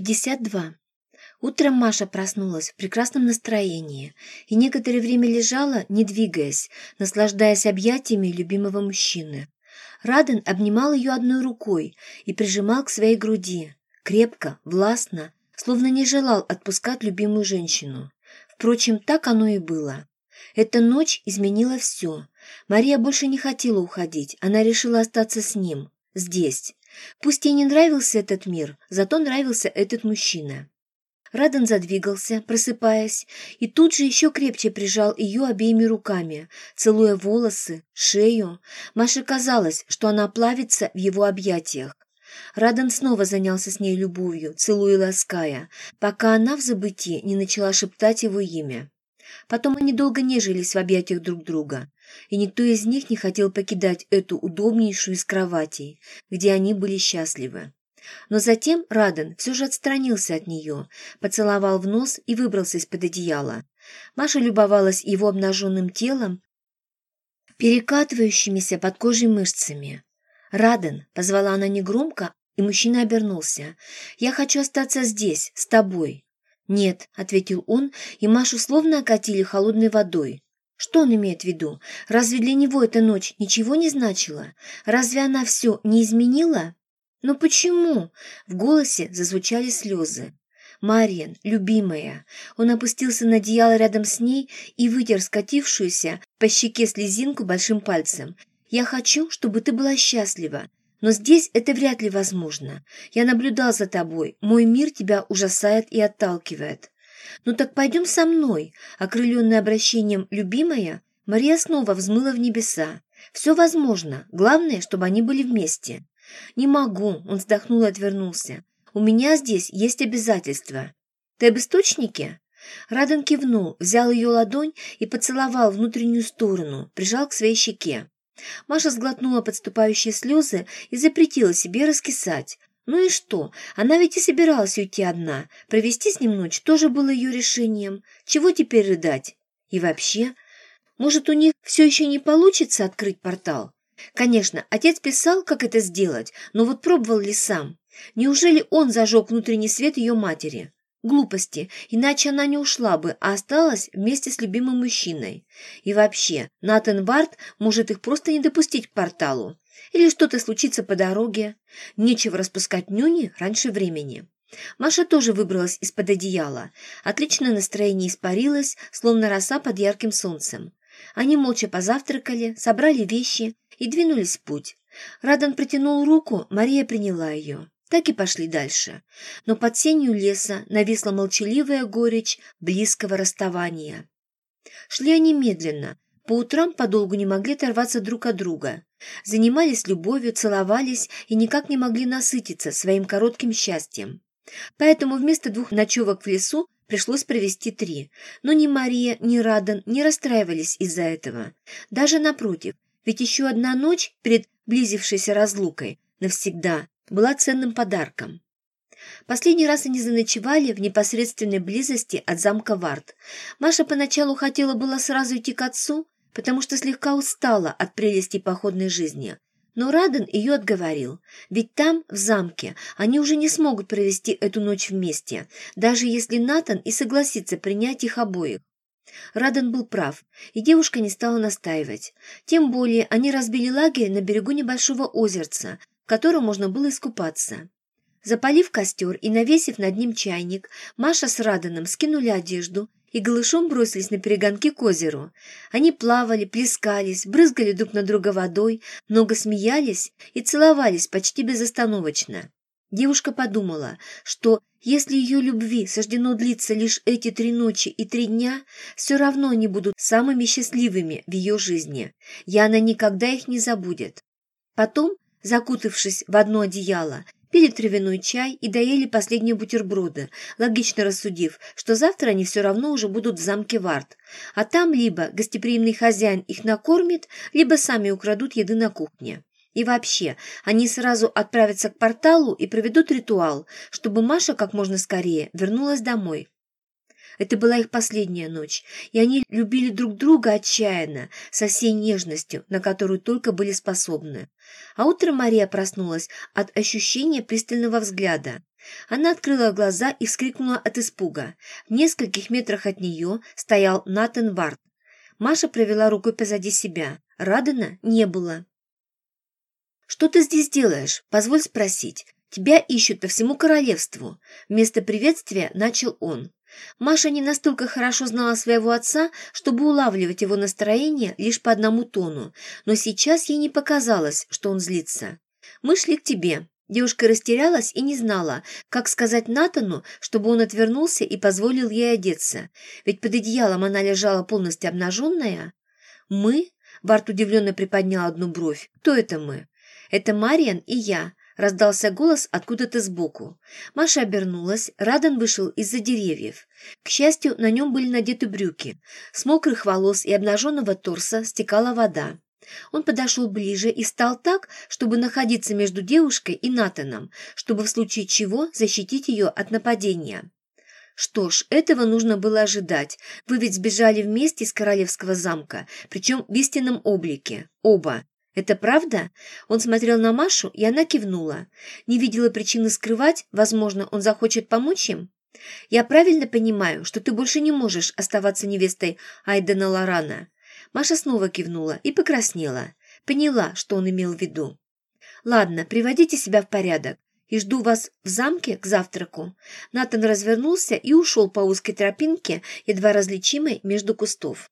52. Утром Маша проснулась в прекрасном настроении и некоторое время лежала, не двигаясь, наслаждаясь объятиями любимого мужчины. Раден обнимал ее одной рукой и прижимал к своей груди, крепко, властно, словно не желал отпускать любимую женщину. Впрочем, так оно и было. Эта ночь изменила все. Мария больше не хотела уходить, она решила остаться с ним, здесь. Пусть ей не нравился этот мир, зато нравился этот мужчина. Радон задвигался, просыпаясь, и тут же еще крепче прижал ее обеими руками, целуя волосы, шею. Маше казалось, что она плавится в его объятиях. Радон снова занялся с ней любовью, целуя и лаская, пока она в забытии не начала шептать его имя. Потом они долго нежились в объятиях друг друга, и никто из них не хотел покидать эту удобнейшую из кроватей, где они были счастливы. Но затем Раден все же отстранился от нее, поцеловал в нос и выбрался из-под одеяла. Маша любовалась его обнаженным телом, перекатывающимися под кожей мышцами. «Раден!» — позвала она негромко, и мужчина обернулся. «Я хочу остаться здесь, с тобой». «Нет», — ответил он, и Машу словно окатили холодной водой. Что он имеет в виду? Разве для него эта ночь ничего не значила? Разве она все не изменила? Но почему? В голосе зазвучали слезы. «Мариан, любимая!» Он опустился на одеяло рядом с ней и вытер скатившуюся по щеке слезинку большим пальцем. «Я хочу, чтобы ты была счастлива. Но здесь это вряд ли возможно. Я наблюдал за тобой. Мой мир тебя ужасает и отталкивает. Ну так пойдем со мной. Окрыленная обращением «любимая», Мария снова взмыла в небеса. Все возможно. Главное, чтобы они были вместе. «Не могу», — он вздохнул и отвернулся. «У меня здесь есть обязательства». «Ты об источнике?» Радон кивнул, взял ее ладонь и поцеловал внутреннюю сторону, прижал к своей щеке. Маша сглотнула подступающие слезы и запретила себе раскисать. Ну и что? Она ведь и собиралась уйти одна. Провести с ним ночь тоже было ее решением. Чего теперь рыдать? И вообще, может, у них все еще не получится открыть портал? Конечно, отец писал, как это сделать, но вот пробовал ли сам? Неужели он зажег внутренний свет ее матери? Глупости, иначе она не ушла бы, а осталась вместе с любимым мужчиной. И вообще, Натан Варт может их просто не допустить к порталу. Или что-то случится по дороге. Нечего распускать нюни раньше времени. Маша тоже выбралась из-под одеяла. Отличное настроение испарилось, словно роса под ярким солнцем. Они молча позавтракали, собрали вещи и двинулись в путь. Радан протянул руку, Мария приняла ее. Так и пошли дальше. Но под сенью леса нависла молчаливая горечь близкого расставания. Шли они медленно, по утрам подолгу не могли оторваться друг от друга. Занимались любовью, целовались и никак не могли насытиться своим коротким счастьем. Поэтому вместо двух ночевок в лесу пришлось провести три. Но ни Мария, ни Радан не расстраивались из-за этого. Даже напротив, ведь еще одна ночь перед близившейся разлукой навсегда была ценным подарком. Последний раз они заночевали в непосредственной близости от замка Варт. Маша поначалу хотела было сразу идти к отцу, потому что слегка устала от прелести походной жизни. Но Раден ее отговорил, ведь там, в замке, они уже не смогут провести эту ночь вместе, даже если Натан и согласится принять их обоих. Раден был прав, и девушка не стала настаивать. Тем более они разбили лагерь на берегу небольшого озерца, котором можно было искупаться. Запалив костер и навесив над ним чайник, Маша с Раденом скинули одежду и голышом бросились на перегонки к озеру. Они плавали, плескались, брызгали друг на друга водой, много смеялись и целовались почти безостановочно. Девушка подумала, что если ее любви суждено длиться лишь эти три ночи и три дня, все равно они будут самыми счастливыми в ее жизни, и она никогда их не забудет. Потом, закутавшись в одно одеяло, пили травяной чай и доели последние бутерброды, логично рассудив, что завтра они все равно уже будут в замке Варт, а там либо гостеприимный хозяин их накормит, либо сами украдут еды на кухне. И вообще, они сразу отправятся к порталу и проведут ритуал, чтобы Маша как можно скорее вернулась домой. Это была их последняя ночь, и они любили друг друга отчаянно, со всей нежностью, на которую только были способны. А утром Мария проснулась от ощущения пристального взгляда. Она открыла глаза и вскрикнула от испуга. В нескольких метрах от нее стоял Натан Варт. Маша провела рукой позади себя. Радена не было. «Что ты здесь делаешь? Позволь спросить. Тебя ищут по всему королевству». Вместо приветствия начал он. Маша не настолько хорошо знала своего отца, чтобы улавливать его настроение лишь по одному тону, но сейчас ей не показалось, что он злится. «Мы шли к тебе». Девушка растерялась и не знала, как сказать Натану, чтобы он отвернулся и позволил ей одеться, ведь под одеялом она лежала полностью обнаженная. «Мы?» – Барт удивленно приподнял одну бровь. «Кто это мы?» «Это Мариан и я», Раздался голос откуда-то сбоку. Маша обернулась, Радан вышел из-за деревьев. К счастью, на нем были надеты брюки. С мокрых волос и обнаженного торса стекала вода. Он подошел ближе и стал так, чтобы находиться между девушкой и Натаном, чтобы в случае чего защитить ее от нападения. Что ж, этого нужно было ожидать. Вы ведь сбежали вместе из королевского замка, причем в истинном облике. Оба. «Это правда?» Он смотрел на Машу, и она кивнула. Не видела причины скрывать, возможно, он захочет помочь им? «Я правильно понимаю, что ты больше не можешь оставаться невестой Айдена Лорана?» Маша снова кивнула и покраснела. Поняла, что он имел в виду. «Ладно, приводите себя в порядок и жду вас в замке к завтраку». Натан развернулся и ушел по узкой тропинке, едва различимой между кустов.